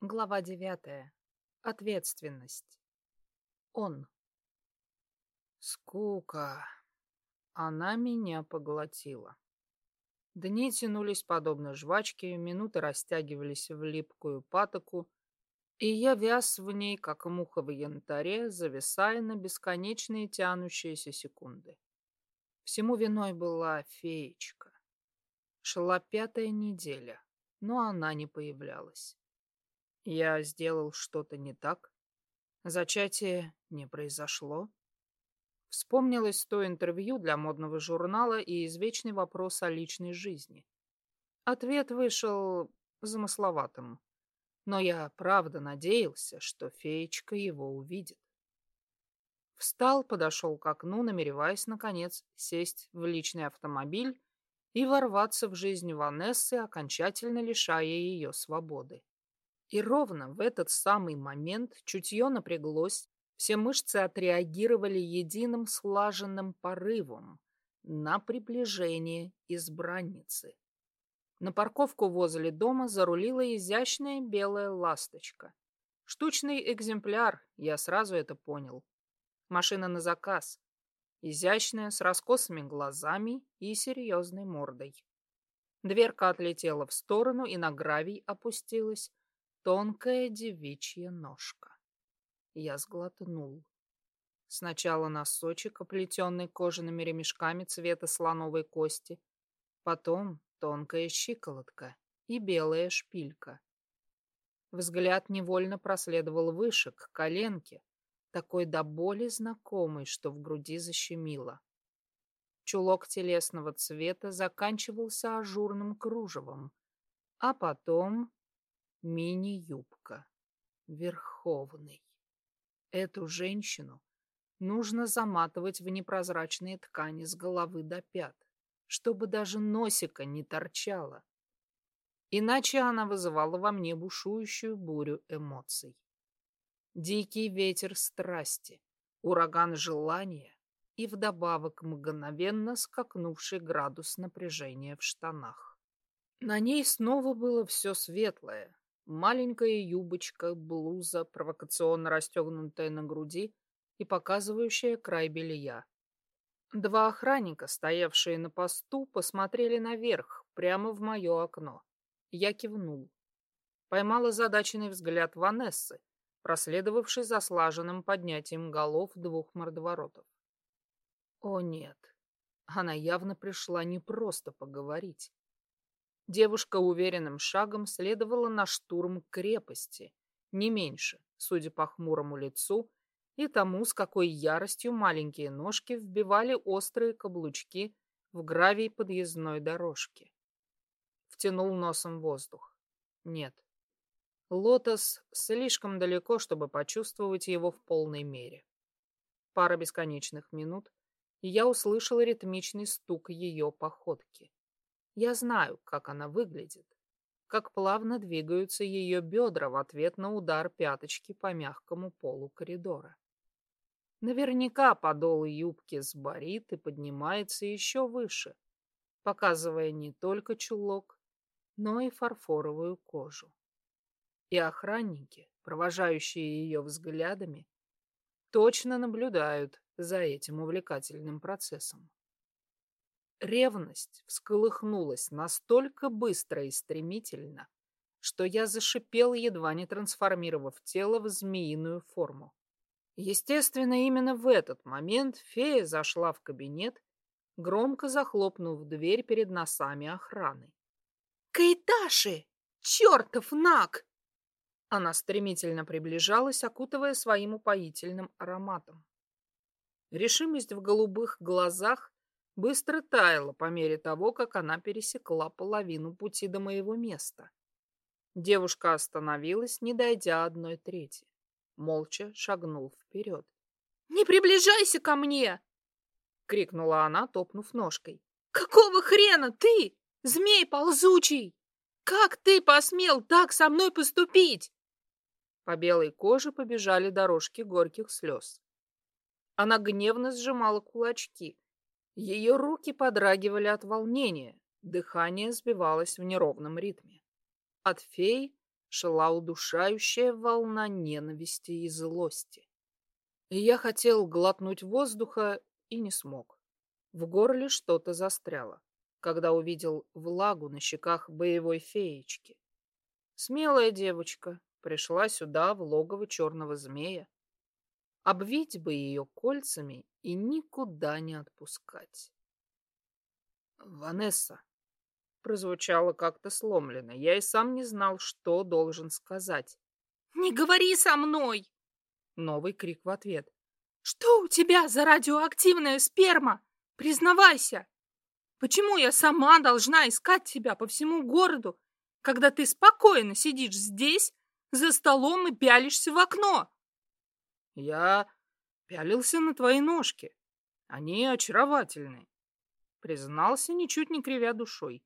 Глава девятая. Ответственность. Он. Скука. Она меня поглотила. Дни тянулись подобно жвачке, минуты растягивались в липкую патоку, и я вяз в ней, как муха в янтаре, зависая на бесконечные тянущиеся секунды. Всему виной была феечка. Шла пятая неделя, но она не появлялась. Я сделал что-то не так? Зачатие не произошло? Вспомнилось то интервью для модного журнала и извечный вопрос о личной жизни. Ответ вышел замысловатым, но я правда надеялся, что феечка его увидит. Встал, подошел к окну, намереваясь, наконец, сесть в личный автомобиль и ворваться в жизнь Ванессы, окончательно лишая ее свободы. И ровно в этот самый момент чутье напряглось, все мышцы отреагировали единым слаженным порывом на приближение избранницы. На парковку возле дома зарулила изящная белая ласточка. Штучный экземпляр, я сразу это понял. Машина на заказ. Изящная, с раскосыми глазами и серьезной мордой. Дверка отлетела в сторону и на гравий опустилась, Тонкая девичья ножка. Я сглотнул. Сначала носочек, оплетенный кожаными ремешками цвета слоновой кости, потом тонкая щиколотка и белая шпилька. Взгляд невольно проследовал выше, к коленке, такой до боли знакомый, что в груди защемило. Чулок телесного цвета заканчивался ажурным кружевом, а потом Мини-юбка. Верховный. Эту женщину нужно заматывать в непрозрачные ткани с головы до пят, чтобы даже носика не торчало. Иначе она вызывала во мне бушующую бурю эмоций. Дикий ветер страсти, ураган желания и вдобавок мгновенно скакнувший градус напряжения в штанах. На ней снова было все светлое, Маленькая юбочка, блуза, провокационно расстегнутая на груди и показывающая край белья. Два охранника, стоявшие на посту, посмотрели наверх, прямо в мое окно. Я кивнул. Поймала задаченный взгляд Ванессы, проследовавший за слаженным поднятием голов двух мордоворотов. О нет, она явно пришла не просто поговорить. Девушка уверенным шагом следовала на штурм крепости, не меньше, судя по хмурому лицу и тому, с какой яростью маленькие ножки вбивали острые каблучки в гравий подъездной дорожки. Втянул носом воздух. Нет. Лотос слишком далеко, чтобы почувствовать его в полной мере. Пара бесконечных минут, и я услышал ритмичный стук ее походки. Я знаю, как она выглядит, как плавно двигаются ее бедра в ответ на удар пяточки по мягкому полу коридора. Наверняка подол юбки сборит и поднимается еще выше, показывая не только чулок, но и фарфоровую кожу. И охранники, провожающие ее взглядами, точно наблюдают за этим увлекательным процессом. Ревность всколыхнулась настолько быстро и стремительно, что я зашипел, едва не трансформировав тело в змеиную форму. Естественно, именно в этот момент фея зашла в кабинет, громко захлопнув дверь перед носами охраны. «Кайташи! Чертов наг!» Она стремительно приближалась, окутывая своим упоительным ароматом. Решимость в голубых глазах быстро таяла по мере того, как она пересекла половину пути до моего места. Девушка остановилась, не дойдя одной трети. Молча шагнул вперед. «Не приближайся ко мне!» — крикнула она, топнув ножкой. «Какого хрена ты, змей ползучий? Как ты посмел так со мной поступить?» По белой коже побежали дорожки горьких слез. Она гневно сжимала кулачки, ее руки подрагивали от волнения, дыхание сбивалось в неровном ритме. От феи шла удушающая волна ненависти и злости. Я хотел глотнуть воздуха и не смог. В горле что-то застряло, когда увидел влагу на щеках боевой феечки. Смелая девочка пришла сюда, в логово черного змея. Обвить бы ее кольцами и никуда не отпускать. «Ванесса!» прозвучало как-то сломленно. Я и сам не знал, что должен сказать. «Не говори со мной!» Новый крик в ответ. «Что у тебя за радиоактивная сперма? Признавайся! Почему я сама должна искать тебя по всему городу, когда ты спокойно сидишь здесь, за столом и пялишься в окно?» «Я пялился на твои ножки. Они очаровательны», — признался, ничуть не кривя душой.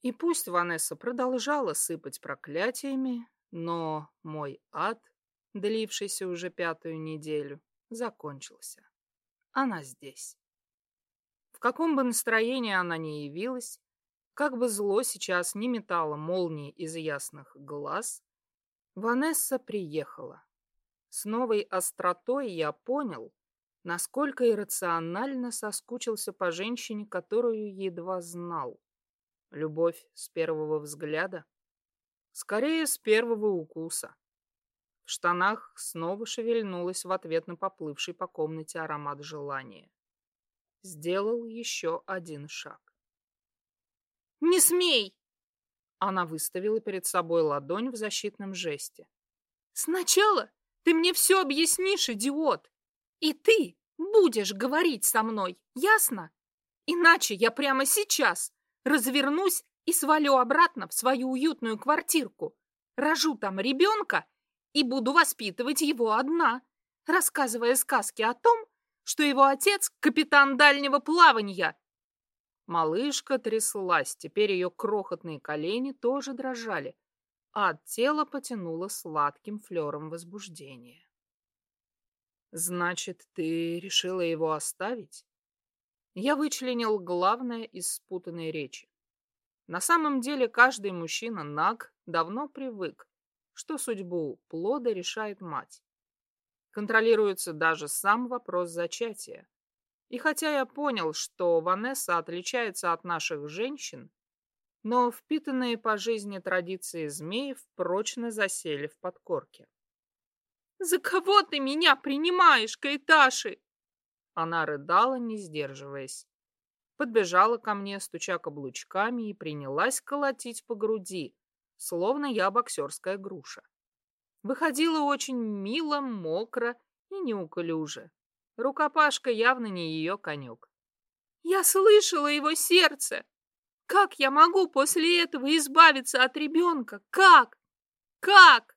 И пусть Ванесса продолжала сыпать проклятиями, но мой ад, длившийся уже пятую неделю, закончился. Она здесь. В каком бы настроении она ни явилась, как бы зло сейчас не метало молнии из ясных глаз, Ванесса приехала. С новой остротой я понял, насколько иррационально соскучился по женщине, которую едва знал. Любовь с первого взгляда? Скорее, с первого укуса. В штанах снова шевельнулась в ответ на поплывший по комнате аромат желания. Сделал еще один шаг. «Не смей!» Она выставила перед собой ладонь в защитном жесте. «Сначала ты мне все объяснишь, идиот! И ты будешь говорить со мной, ясно? Иначе я прямо сейчас развернусь и свалю обратно в свою уютную квартирку, рожу там ребенка и буду воспитывать его одна, рассказывая сказки о том, что его отец — капитан дальнего плавания. Малышка тряслась, теперь ее крохотные колени тоже дрожали, а от тела потянуло сладким флером возбуждения. «Значит, ты решила его оставить?» я вычленил главное из спутанной речи. На самом деле каждый мужчина наг давно привык, что судьбу плода решает мать. Контролируется даже сам вопрос зачатия. И хотя я понял, что Ванесса отличается от наших женщин, но впитанные по жизни традиции змеев прочно засели в подкорке. «За кого ты меня принимаешь, Кайташи?» Она рыдала, не сдерживаясь. Подбежала ко мне, стуча каблучками, и принялась колотить по груди, словно я боксерская груша. Выходила очень мило, мокро и неуклюже. Рукопашка явно не ее конек. «Я слышала его сердце! Как я могу после этого избавиться от ребенка? Как? Как?»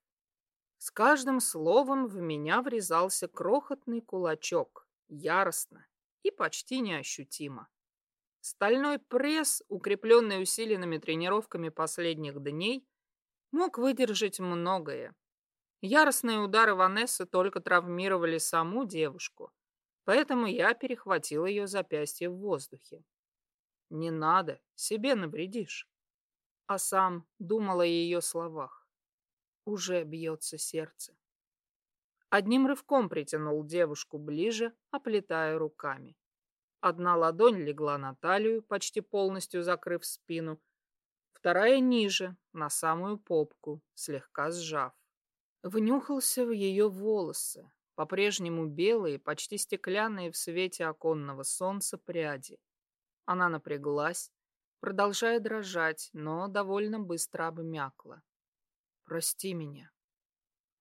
С каждым словом в меня врезался крохотный кулачок яростно и почти неощутимо. Стальной пресс, укрепленный усиленными тренировками последних дней, мог выдержать многое. Яростные удары Ванессы только травмировали саму девушку, поэтому я перехватил ее запястье в воздухе. «Не надо, себе навредишь». А сам думал о ее словах. Уже бьется сердце. Одним рывком притянул девушку ближе, оплетая руками. Одна ладонь легла на талию, почти полностью закрыв спину, вторая ниже, на самую попку, слегка сжав. Внюхался в ее волосы, по-прежнему белые, почти стеклянные в свете оконного солнца пряди. Она напряглась, продолжая дрожать, но довольно быстро обмякла. «Прости меня»,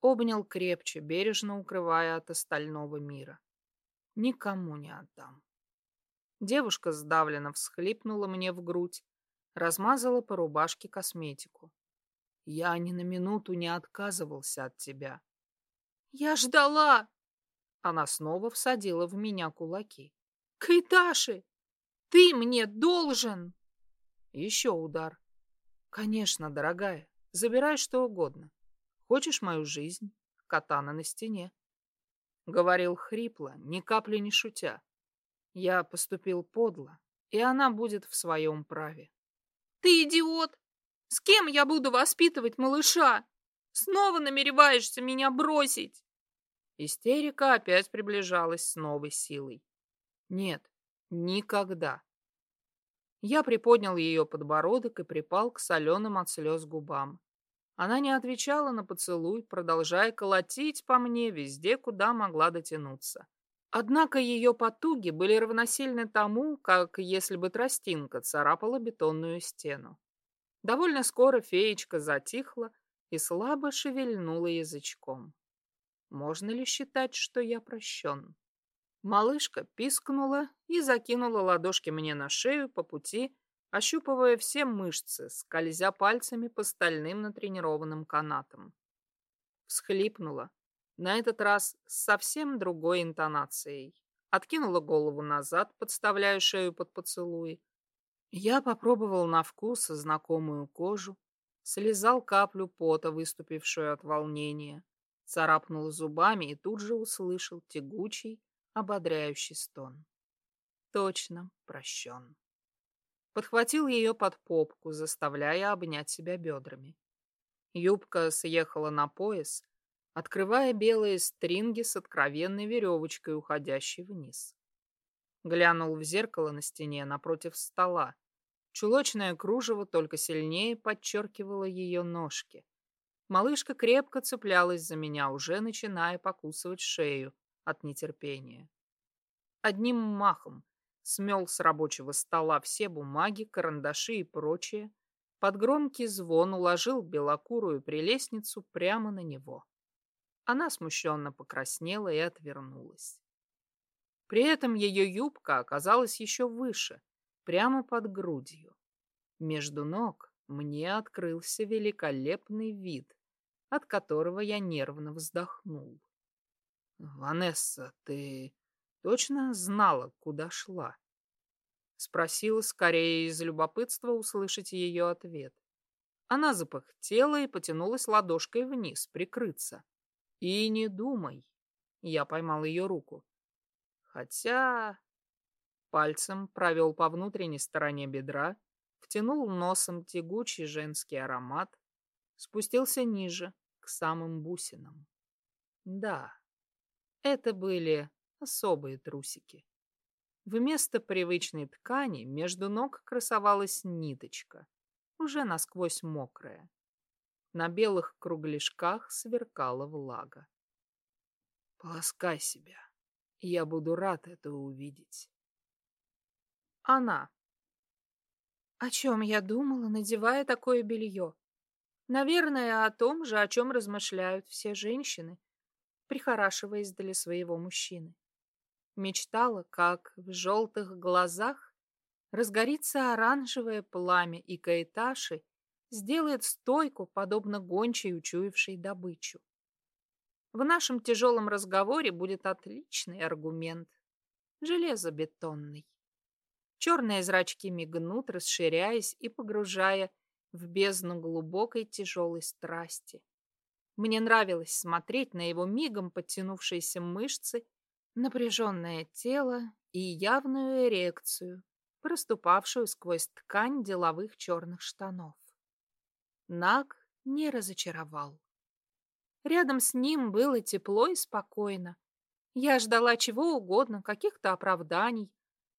Обнял крепче, бережно укрывая от остального мира. Никому не отдам. Девушка сдавленно всхлипнула мне в грудь, размазала по рубашке косметику. Я ни на минуту не отказывался от тебя. Я ждала! Она снова всадила в меня кулаки. Кайташи, ты мне должен! Еще удар. Конечно, дорогая, забирай что угодно. Хочешь мою жизнь? Катана на стене. Говорил хрипло, ни капли не шутя. Я поступил подло, и она будет в своем праве. Ты идиот! С кем я буду воспитывать малыша? Снова намереваешься меня бросить?» Истерика опять приближалась с новой силой. Нет, никогда. Я приподнял ее подбородок и припал к соленым от слез губам. Она не отвечала на поцелуй, продолжая колотить по мне везде, куда могла дотянуться. Однако ее потуги были равносильны тому, как если бы тростинка царапала бетонную стену. Довольно скоро феечка затихла и слабо шевельнула язычком. Можно ли считать, что я прощен? Малышка пискнула и закинула ладошки мне на шею по пути, ощупывая все мышцы, скользя пальцами по стальным натренированным канатам. Всхлипнула, на этот раз с совсем другой интонацией. Откинула голову назад, подставляя шею под поцелуй. Я попробовал на вкус знакомую кожу, слезал каплю пота, выступившую от волнения, царапнул зубами и тут же услышал тягучий, ободряющий стон. Точно прощен. Подхватил ее под попку, заставляя обнять себя бедрами. Юбка съехала на пояс, открывая белые стринги с откровенной веревочкой, уходящей вниз. Глянул в зеркало на стене напротив стола. Чулочное кружево только сильнее подчеркивало ее ножки. Малышка крепко цеплялась за меня, уже начиная покусывать шею от нетерпения. Одним махом смел с рабочего стола все бумаги, карандаши и прочее, под громкий звон уложил белокурую прелестницу прямо на него. Она смущенно покраснела и отвернулась. При этом ее юбка оказалась еще выше, прямо под грудью. Между ног мне открылся великолепный вид, от которого я нервно вздохнул. «Ванесса, ты точно знала, куда шла?» Спросила скорее из любопытства услышать ее ответ. Она запыхтела и потянулась ладошкой вниз, прикрыться. И не думай. Я поймал ее руку. Хотя... Пальцем провел по внутренней стороне бедра, втянул носом тягучий женский аромат, спустился ниже, к самым бусинам. Да, это были особые трусики. Вместо привычной ткани между ног красовалась ниточка, уже насквозь мокрая. На белых кругляшках сверкала влага. Полоскай себя. Я буду рад это увидеть. Она. О чем я думала, надевая такое белье? Наверное, о том же, о чем размышляют все женщины, прихорашиваясь для своего мужчины. Мечтала, как в желтых глазах разгорится оранжевое пламя, и Каэташи сделает стойку, подобно гончей, учуявшей добычу. В нашем тяжелом разговоре будет отличный аргумент. Железобетонный. Черные зрачки мигнут, расширяясь и погружая в бездну глубокой тяжелой страсти. Мне нравилось смотреть на его мигом подтянувшиеся мышцы, напряженное тело и явную эрекцию, проступавшую сквозь ткань деловых черных штанов. Наг не разочаровал. Рядом с ним было тепло и спокойно. Я ждала чего угодно, каких-то оправданий,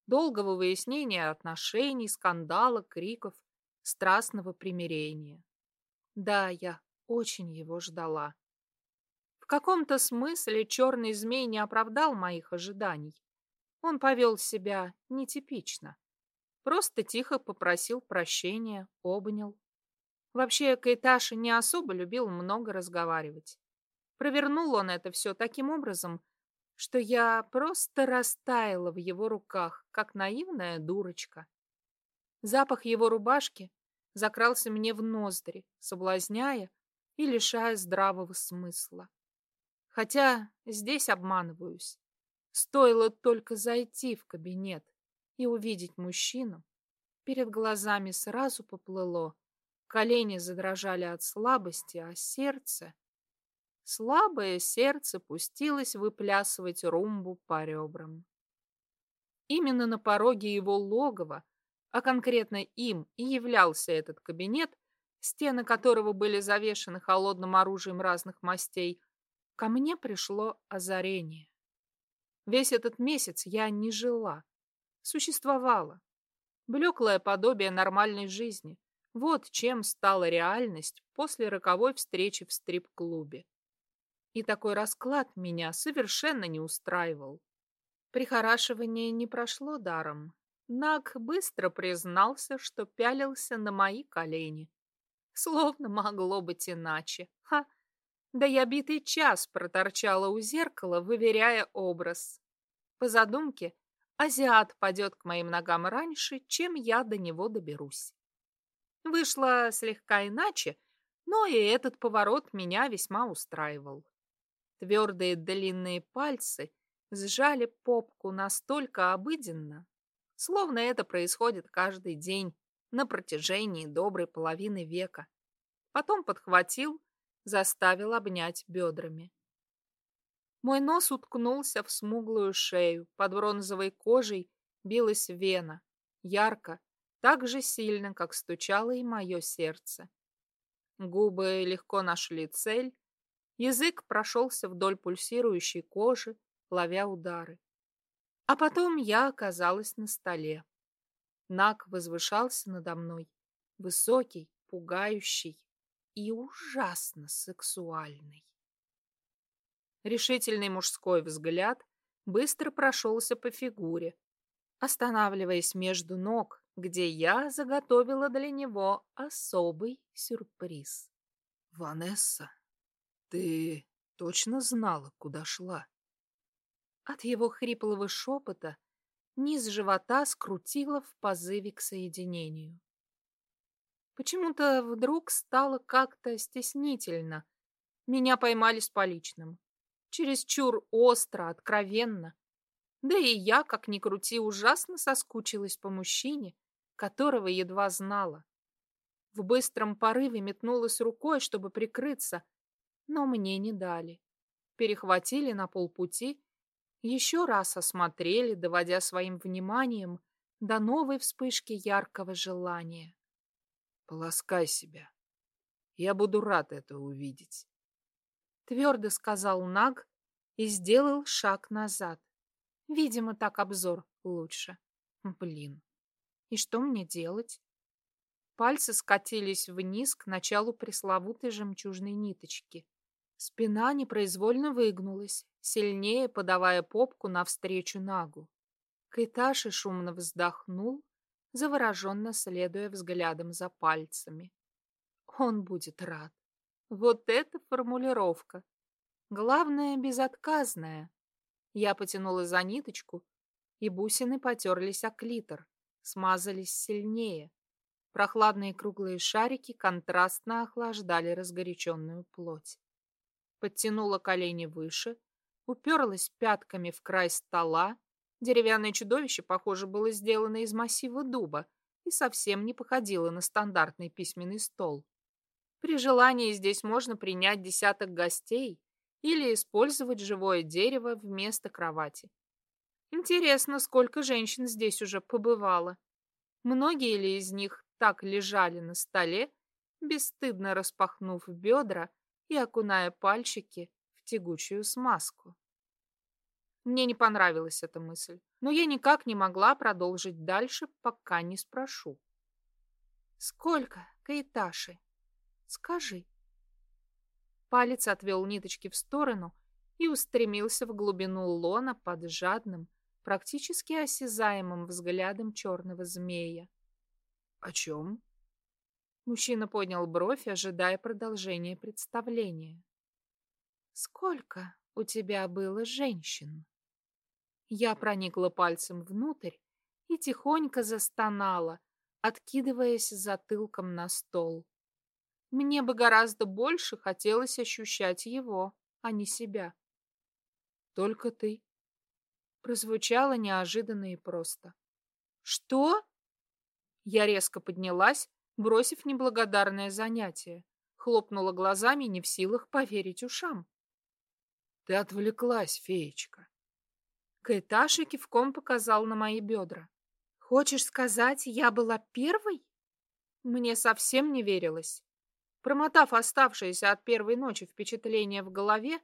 долгого выяснения отношений, скандала, криков, страстного примирения. Да, я очень его ждала. В каком-то смысле черный змей не оправдал моих ожиданий. Он повел себя нетипично. Просто тихо попросил прощения, обнял, Вообще, Кайташи не особо любил много разговаривать. Провернул он это все таким образом, что я просто растаяла в его руках, как наивная дурочка. Запах его рубашки закрался мне в ноздри, соблазняя и лишая здравого смысла. Хотя здесь обманываюсь. Стоило только зайти в кабинет и увидеть мужчину, перед глазами сразу поплыло, Колени задрожали от слабости, а сердце... Слабое сердце пустилось выплясывать румбу по ребрам. Именно на пороге его логова, а конкретно им и являлся этот кабинет, стены которого были завешаны холодным оружием разных мастей, ко мне пришло озарение. Весь этот месяц я не жила, существовала. Блеклое подобие нормальной жизни. Вот чем стала реальность после роковой встречи в стрип-клубе. И такой расклад меня совершенно не устраивал. Прихорашивание не прошло даром. Наг быстро признался, что пялился на мои колени. Словно могло быть иначе. Ха! Да я битый час проторчала у зеркала, выверяя образ. По задумке, азиат падет к моим ногам раньше, чем я до него доберусь. Вышло слегка иначе, но и этот поворот меня весьма устраивал. Твердые длинные пальцы сжали попку настолько обыденно, словно это происходит каждый день на протяжении доброй половины века. Потом подхватил, заставил обнять бедрами. Мой нос уткнулся в смуглую шею, под бронзовой кожей билась вена, ярко, так же сильно, как стучало и мое сердце. Губы легко нашли цель, язык прошелся вдоль пульсирующей кожи, ловя удары. А потом я оказалась на столе. Нак возвышался надо мной, высокий, пугающий и ужасно сексуальный. Решительный мужской взгляд быстро прошелся по фигуре, останавливаясь между ног, где я заготовила для него особый сюрприз. «Ванесса, ты точно знала, куда шла?» От его хриплого шепота низ живота скрутило в позыве к соединению. Почему-то вдруг стало как-то стеснительно. Меня поймали с поличным. Чересчур остро, откровенно. Да и я, как ни крути, ужасно соскучилась по мужчине, которого едва знала. В быстром порыве метнулась рукой, чтобы прикрыться, но мне не дали. Перехватили на полпути еще раз осмотрели, доводя своим вниманием до новой вспышки яркого желания. «Полоскай себя. Я буду рад это увидеть», — твердо сказал Наг и сделал шаг назад. Видимо, так обзор лучше. Блин, и что мне делать? Пальцы скатились вниз к началу пресловутой жемчужной ниточки. Спина непроизвольно выгнулась, сильнее подавая попку навстречу Нагу. Кайташи шумно вздохнул, завороженно следуя взглядом за пальцами. Он будет рад. Вот эта формулировка. Главное, безотказная. Я потянула за ниточку, и бусины потерлись о клитор, смазались сильнее. Прохладные круглые шарики контрастно охлаждали разгоряченную плоть подтянула колени выше, уперлась пятками в край стола. Деревянное чудовище, похоже, было сделано из массива дуба и совсем не походило на стандартный письменный стол. При желании здесь можно принять десяток гостей или использовать живое дерево вместо кровати. Интересно, сколько женщин здесь уже побывало. Многие ли из них так лежали на столе, бесстыдно распахнув бедра и окуная пальчики тягучую смазку. Мне не понравилась эта мысль, но я никак не могла продолжить дальше, пока не спрошу. «Сколько, Каиташи? Скажи». Палец отвел ниточки в сторону и устремился в глубину лона под жадным, практически осязаемым взглядом черного змея. «О чем?» Мужчина поднял бровь, ожидая продолжения представления. «Сколько у тебя было женщин?» Я проникла пальцем внутрь и тихонько застонала, откидываясь затылком на стол. Мне бы гораздо больше хотелось ощущать его, а не себя. «Только ты», — прозвучало неожиданно и просто. «Что?» Я резко поднялась, бросив неблагодарное занятие. Хлопнула глазами, не в силах поверить ушам. Ты отвлеклась, феечка. Кайташи кивком показал на мои бедра. Хочешь сказать, я была первой? Мне совсем не верилось. Промотав оставшееся от первой ночи впечатление в голове,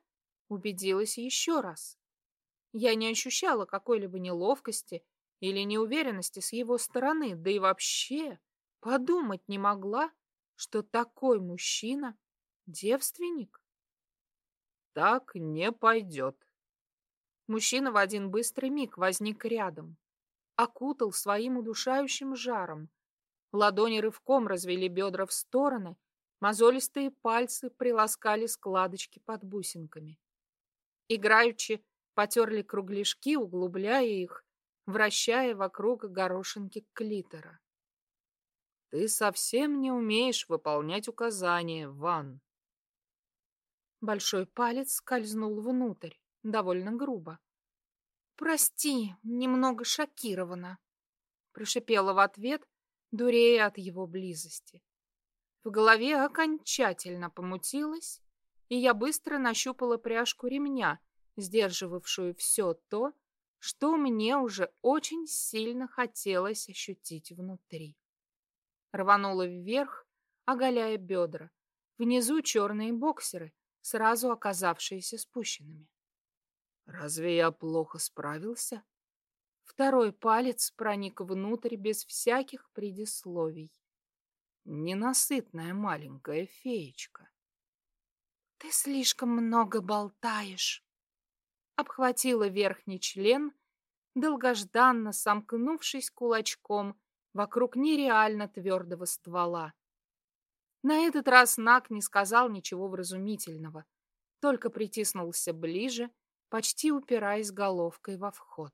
убедилась еще раз. Я не ощущала какой-либо неловкости или неуверенности с его стороны, да и вообще подумать не могла, что такой мужчина девственник. Так не пойдет. Мужчина в один быстрый миг возник рядом, окутал своим удушающим жаром. Ладони рывком развели бедра в стороны, мозолистые пальцы приласкали складочки под бусинками. Играючи потерли кругляшки, углубляя их, вращая вокруг горошинки клитора. Ты совсем не умеешь выполнять указания, Ван. Большой палец скользнул внутрь, довольно грубо. «Прости, немного шокирована», — прошипела в ответ, дурея от его близости. В голове окончательно помутилось, и я быстро нащупала пряжку ремня, сдерживавшую все то, что мне уже очень сильно хотелось ощутить внутри. Рванула вверх, оголяя бедра. Внизу черные боксеры, сразу оказавшиеся спущенными. Разве я плохо справился? Второй палец проник внутрь без всяких предисловий. Ненасытная маленькая феечка. Ты слишком много болтаешь. Обхватила верхний член, долгожданно сомкнувшись кулачком вокруг нереально твердого ствола. На этот раз Нак не сказал ничего вразумительного, только притиснулся ближе, почти упираясь головкой во вход.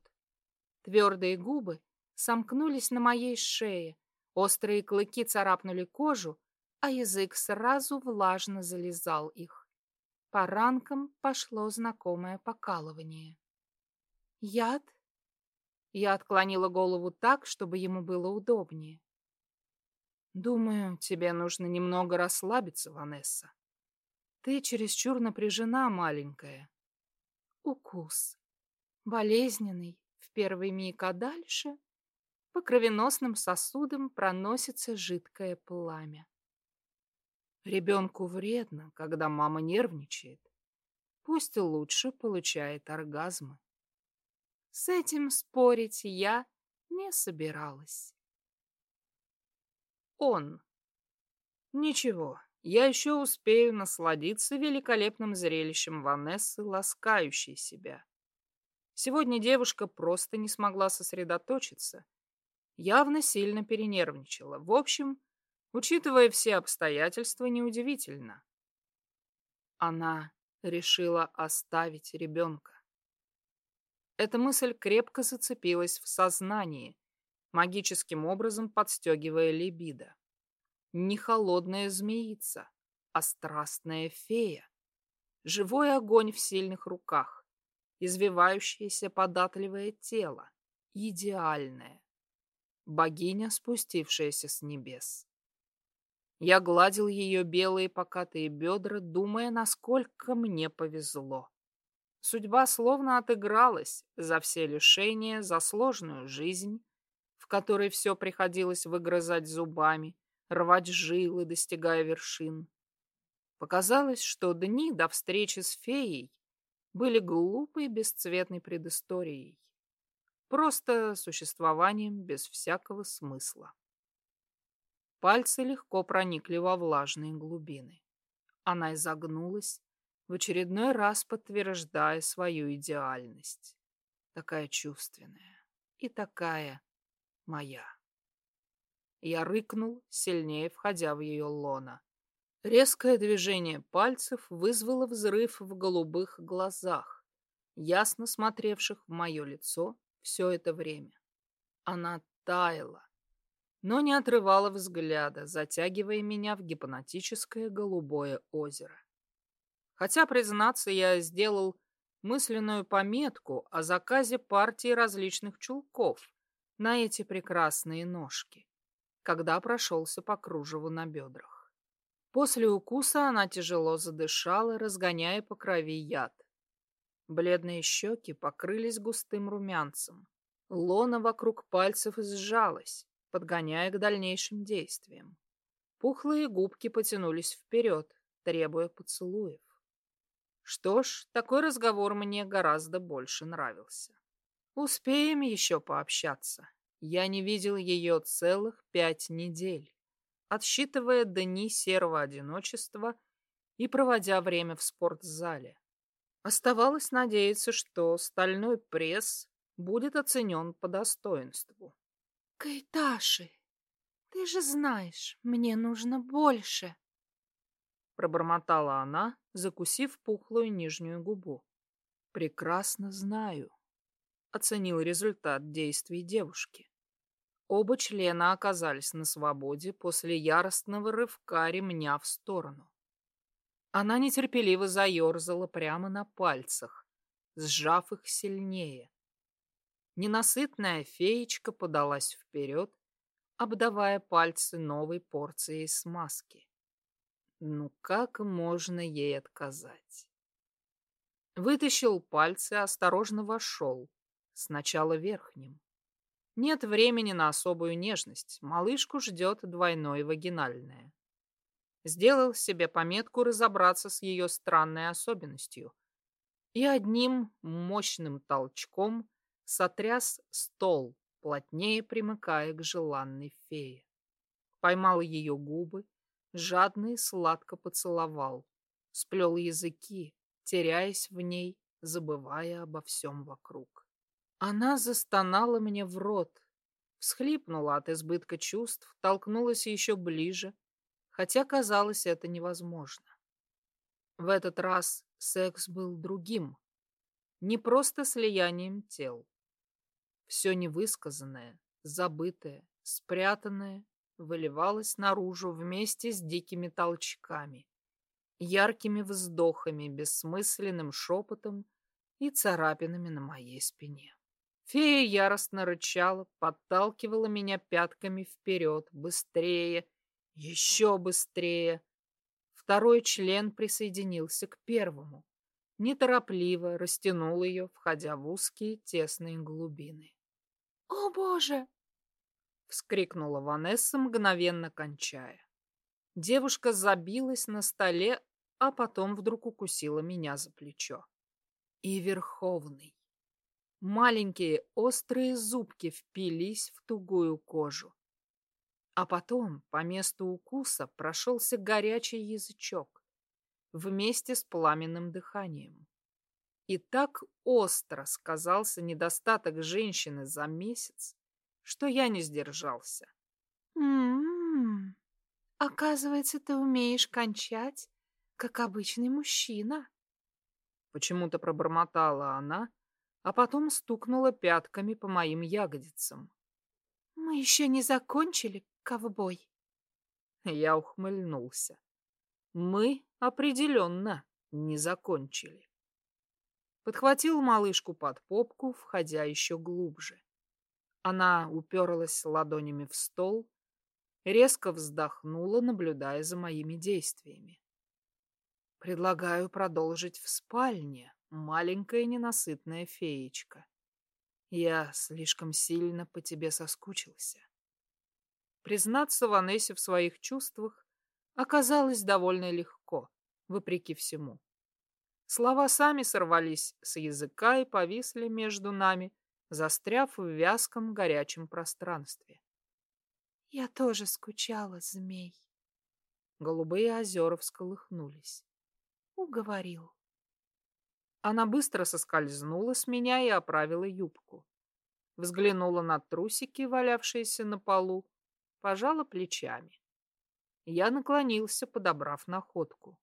Твердые губы сомкнулись на моей шее, острые клыки царапнули кожу, а язык сразу влажно залезал их. По ранкам пошло знакомое покалывание. «Яд?» Я отклонила голову так, чтобы ему было удобнее. Думаю, тебе нужно немного расслабиться, Ванесса. Ты чересчур напряжена, маленькая. Укус. Болезненный в первый миг, а дальше по кровеносным сосудам проносится жидкое пламя. Ребенку вредно, когда мама нервничает. Пусть лучше получает оргазмы. С этим спорить я не собиралась он. Ничего, я еще успею насладиться великолепным зрелищем Ванессы, ласкающей себя. Сегодня девушка просто не смогла сосредоточиться. Явно сильно перенервничала. В общем, учитывая все обстоятельства, неудивительно. Она решила оставить ребенка. Эта мысль крепко зацепилась в сознании, магическим образом подстегивая либидо. Не холодная змеица, а страстная фея. Живой огонь в сильных руках, извивающееся податливое тело, идеальное. Богиня, спустившаяся с небес. Я гладил ее белые покатые бедра, думая, насколько мне повезло. Судьба словно отыгралась за все лишения, за сложную жизнь, которой все приходилось выгрызать зубами, рвать жилы, достигая вершин. Показалось, что дни до встречи с феей были глупой бесцветной предысторией, просто существованием без всякого смысла. Пальцы легко проникли во влажные глубины. Она изогнулась, в очередной раз подтверждая свою идеальность. Такая чувственная и такая моя. Я рыкнул, сильнее входя в ее лона. Резкое движение пальцев вызвало взрыв в голубых глазах, ясно смотревших в мое лицо все это время. Она таяла, но не отрывала взгляда, затягивая меня в гипнотическое голубое озеро. Хотя, признаться, я сделал мысленную пометку о заказе партии различных чулков, на эти прекрасные ножки, когда прошелся по кружеву на бедрах. После укуса она тяжело задышала, разгоняя по крови яд. Бледные щеки покрылись густым румянцем. Лона вокруг пальцев сжалась, подгоняя к дальнейшим действиям. Пухлые губки потянулись вперед, требуя поцелуев. Что ж, такой разговор мне гораздо больше нравился. Успеем еще пообщаться. Я не видел ее целых пять недель, отсчитывая дни серого одиночества и проводя время в спортзале. Оставалось надеяться, что стальной пресс будет оценен по достоинству. «Кайташи, ты же знаешь, мне нужно больше!» Пробормотала она, закусив пухлую нижнюю губу. «Прекрасно знаю», — оценил результат действий девушки. Оба члена оказались на свободе после яростного рывка ремня в сторону. Она нетерпеливо заерзала прямо на пальцах, сжав их сильнее. Ненасытная феечка подалась вперед, обдавая пальцы новой порцией смазки. Ну как можно ей отказать? Вытащил пальцы, осторожно вошел, сначала верхним. Нет времени на особую нежность, малышку ждет двойное вагинальное. Сделал себе пометку разобраться с ее странной особенностью и одним мощным толчком сотряс стол, плотнее примыкая к желанной фее. Поймал ее губы, жадно и сладко поцеловал, сплел языки, теряясь в ней, забывая обо всем вокруг. Она застонала мне в рот, всхлипнула от избытка чувств, толкнулась еще ближе, хотя казалось это невозможно. В этот раз секс был другим, не просто слиянием тел. Все невысказанное, забытое, спрятанное выливалось наружу вместе с дикими толчками, яркими вздохами, бессмысленным шепотом и царапинами на моей спине. Фея яростно рычала, подталкивала меня пятками вперед, быстрее, еще быстрее. Второй член присоединился к первому. Неторопливо растянул ее, входя в узкие тесные глубины. «О, Боже!» — вскрикнула Ванесса, мгновенно кончая. Девушка забилась на столе, а потом вдруг укусила меня за плечо. И Верховный. Маленькие острые зубки впились в тугую кожу. А потом по месту укуса прошелся горячий язычок вместе с пламенным дыханием. И так остро сказался недостаток женщины за месяц, что я не сдержался. «М-м-м, оказывается, ты умеешь кончать, как обычный мужчина». Почему-то пробормотала она, а потом стукнула пятками по моим ягодицам. «Мы еще не закончили, ковбой?» Я ухмыльнулся. «Мы определенно не закончили». Подхватил малышку под попку, входя еще глубже. Она уперлась ладонями в стол, резко вздохнула, наблюдая за моими действиями. Предлагаю продолжить в спальне, маленькая ненасытная феечка. Я слишком сильно по тебе соскучился. Признаться Ванессе в своих чувствах оказалось довольно легко, вопреки всему. Слова сами сорвались с языка и повисли между нами, застряв в вязком горячем пространстве. Я тоже скучала, змей. Голубые озера всколыхнулись. Уговорил. Она быстро соскользнула с меня и оправила юбку. Взглянула на трусики, валявшиеся на полу, пожала плечами. Я наклонился, подобрав находку.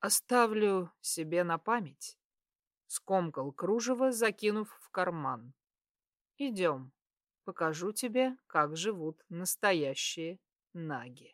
Оставлю себе на память скомкал кружево, закинув в карман. Идем, покажу тебе, как живут настоящие наги.